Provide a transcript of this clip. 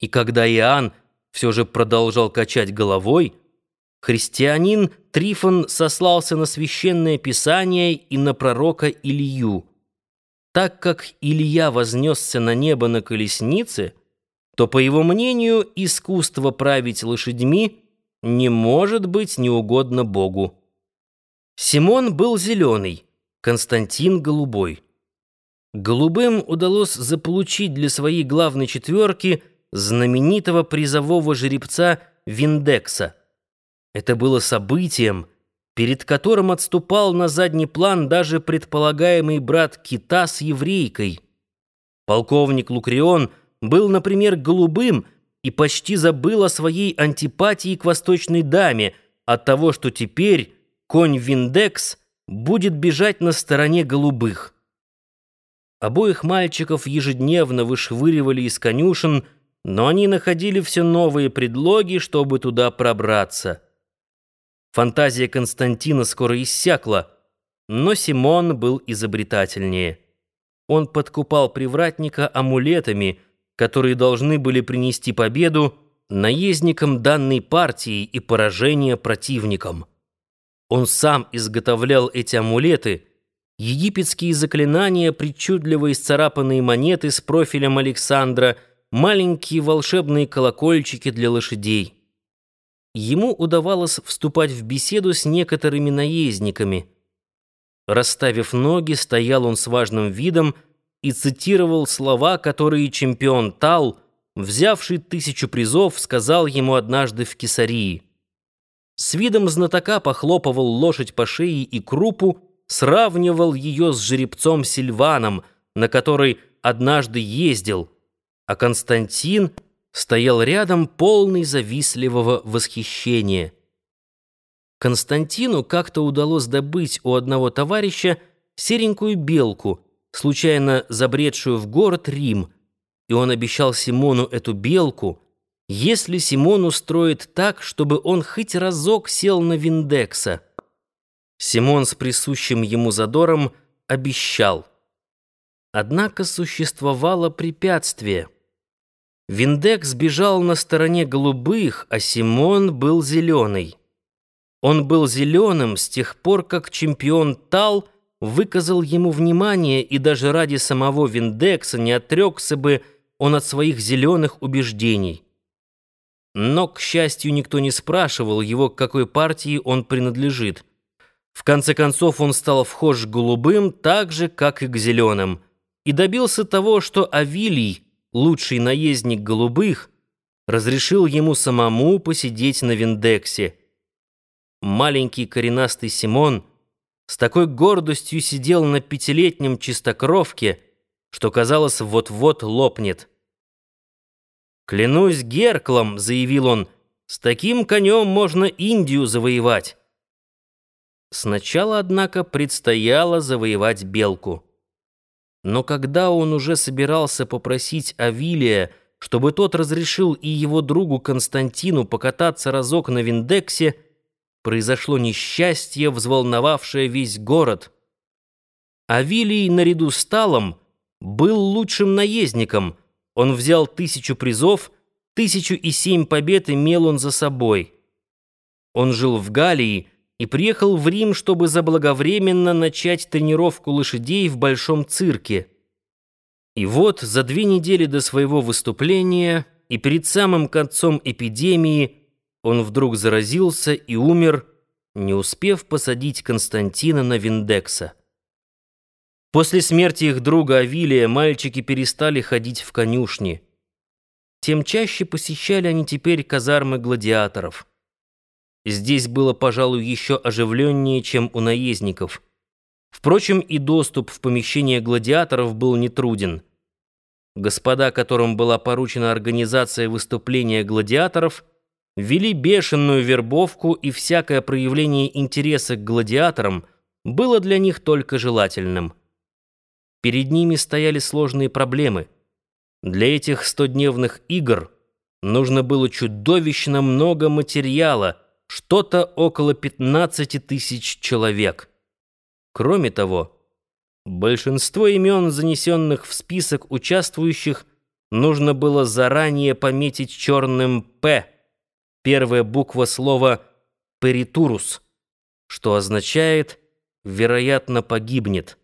И когда Иоанн все же продолжал качать головой, христианин Трифон сослался на священное писание и на пророка Илью. Так как Илья вознесся на небо на колеснице, то, по его мнению, искусство править лошадьми не может быть неугодно Богу. Симон был зеленый, Константин — голубой. Голубым удалось заполучить для своей главной четверки знаменитого призового жеребца Виндекса. Это было событием, перед которым отступал на задний план даже предполагаемый брат Кита с еврейкой. Полковник Лукрион был, например, голубым и почти забыл о своей антипатии к восточной даме от того, что теперь конь Виндекс будет бежать на стороне голубых. Обоих мальчиков ежедневно вышвыривали из конюшен, но они находили все новые предлоги, чтобы туда пробраться. Фантазия Константина скоро иссякла, но Симон был изобретательнее. Он подкупал привратника амулетами, которые должны были принести победу наездникам данной партии и поражение противникам. Он сам изготовлял эти амулеты — египетские заклинания, причудливо исцарапанные монеты с профилем Александра, маленькие волшебные колокольчики для лошадей. Ему удавалось вступать в беседу с некоторыми наездниками. Расставив ноги, стоял он с важным видом и цитировал слова, которые чемпион Тал, взявший тысячу призов, сказал ему однажды в Кесарии. С видом знатока похлопывал лошадь по шее и крупу, сравнивал ее с жеребцом Сильваном, на который однажды ездил, а Константин стоял рядом полный завистливого восхищения. Константину как-то удалось добыть у одного товарища серенькую белку, случайно забредшую в город Рим, и он обещал Симону эту белку, если Симон устроит так, чтобы он хоть разок сел на Виндекса. Симон с присущим ему задором обещал. Однако существовало препятствие. Виндекс бежал на стороне голубых, а Симон был зеленый. Он был зеленым с тех пор, как чемпион Тал выказал ему внимание, и даже ради самого Виндекса не отрекся бы он от своих зеленых убеждений. Но, к счастью, никто не спрашивал его, к какой партии он принадлежит. В конце концов он стал вхож голубым так же, как и к зеленым, и добился того, что Авилий, лучший наездник голубых, разрешил ему самому посидеть на Виндексе. Маленький коренастый Симон с такой гордостью сидел на пятилетнем чистокровке, что, казалось, вот-вот лопнет. «Клянусь Герклом», — заявил он, — «с таким конем можно Индию завоевать». Сначала, однако, предстояло завоевать белку. Но когда он уже собирался попросить Авилия, чтобы тот разрешил и его другу Константину покататься разок на Виндексе, произошло несчастье, взволновавшее весь город. Авилий наряду с Талом был лучшим наездником. Он взял тысячу призов, тысячу и семь побед имел он за собой. Он жил в Галлии, и приехал в Рим, чтобы заблаговременно начать тренировку лошадей в Большом цирке. И вот за две недели до своего выступления и перед самым концом эпидемии он вдруг заразился и умер, не успев посадить Константина на Виндекса. После смерти их друга Авилия мальчики перестали ходить в конюшни. Тем чаще посещали они теперь казармы гладиаторов. Здесь было, пожалуй, еще оживленнее, чем у наездников. Впрочем, и доступ в помещение гладиаторов был нетруден. Господа, которым была поручена организация выступления гладиаторов, вели бешеную вербовку, и всякое проявление интереса к гладиаторам было для них только желательным. Перед ними стояли сложные проблемы. Для этих стодневных игр нужно было чудовищно много материала — что-то около 15 тысяч человек. Кроме того, большинство имен, занесенных в список участвующих, нужно было заранее пометить черным «П» первая буква слова «перитурус», что означает «вероятно погибнет».